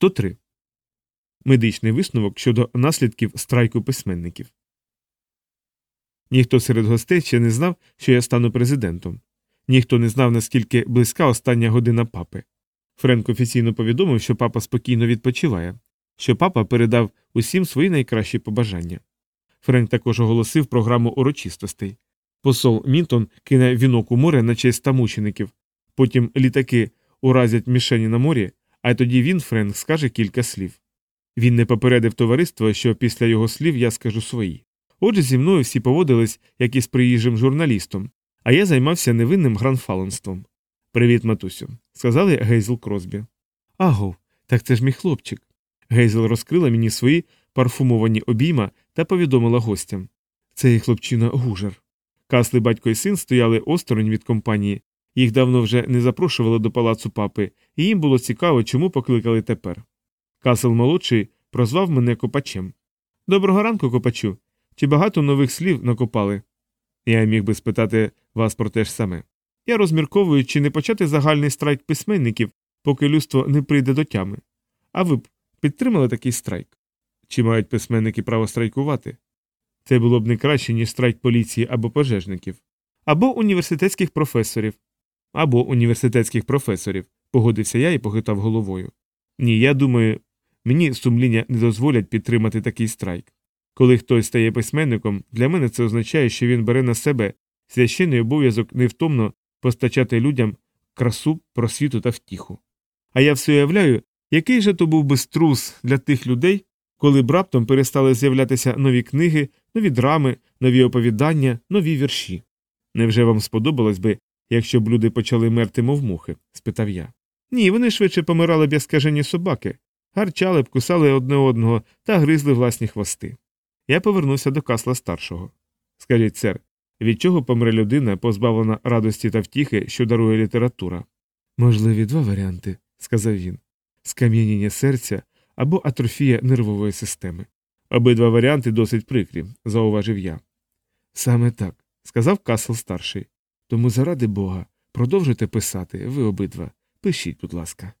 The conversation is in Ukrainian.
103. Медичний висновок щодо наслідків страйку письменників. Ніхто серед гостей ще не знав, що я стану президентом. Ніхто не знав, наскільки близька остання година папи. Френк офіційно повідомив, що папа спокійно відпочиває, що папа передав усім свої найкращі побажання. Френк також оголосив програму урочистостей. Посол Мінтон кине вінок у море на честь ста мучеників, потім літаки уразять мішені на морі, а тоді він, Френк, скаже кілька слів. Він не попередив товариство, що після його слів я скажу свої. Отже, зі мною всі поводились, як із приїжджим журналістом, а я займався невинним гранфалонством. Привіт, матусю, сказали Гейзл Кросбі. Аго, так це ж мій хлопчик. Гейзел розкрила мені свої парфумовані обійма та повідомила гостям. Цей хлопчина гужер. Касли батько і син стояли осторонь від компанії, їх давно вже не запрошували до палацу папи, і їм було цікаво, чому покликали тепер. Касл молодший прозвав мене копачем. Доброго ранку, копачу. Чи багато нових слів накопали? Я міг би спитати вас про те ж саме. Я розмірковую, чи не почати загальний страйк письменників, поки людство не прийде до тями. А ви б підтримали такий страйк? Чи мають письменники право страйкувати? Це було б не краще, ніж страйк поліції або пожежників, або університетських професорів, або університетських професорів, погодився я і похитав головою. Ні, я думаю, мені сумління не дозволять підтримати такий страйк. Коли хтось стає письменником, для мене це означає, що він бере на себе священний обов'язок невтомно постачати людям красу, просвіту та втіху. А я все уявляю, який же то був би струс для тих людей, коли б раптом перестали з'являтися нові книги, нові драми, нові оповідання, нові вірші. Невже вам сподобалось би, якщо б люди почали мерти, мов мухи? спитав я. Ні, вони швидше помирали б як скажені собаки, гарчали б, кусали одне одного та гризли власні хвости. Я повернувся до касла старшого. Скажіть, сер, від чого помре людина, позбавлена радості та втіхи, що дарує література? Можливі два варіанти, сказав він скам'яніння серця або атрофія нервової системи. Обидва варіанти досить прикрі, зауважив я. Саме так, сказав Касл старший. Тому заради Бога, продовжуйте писати, ви обидва. Пишіть, будь ласка.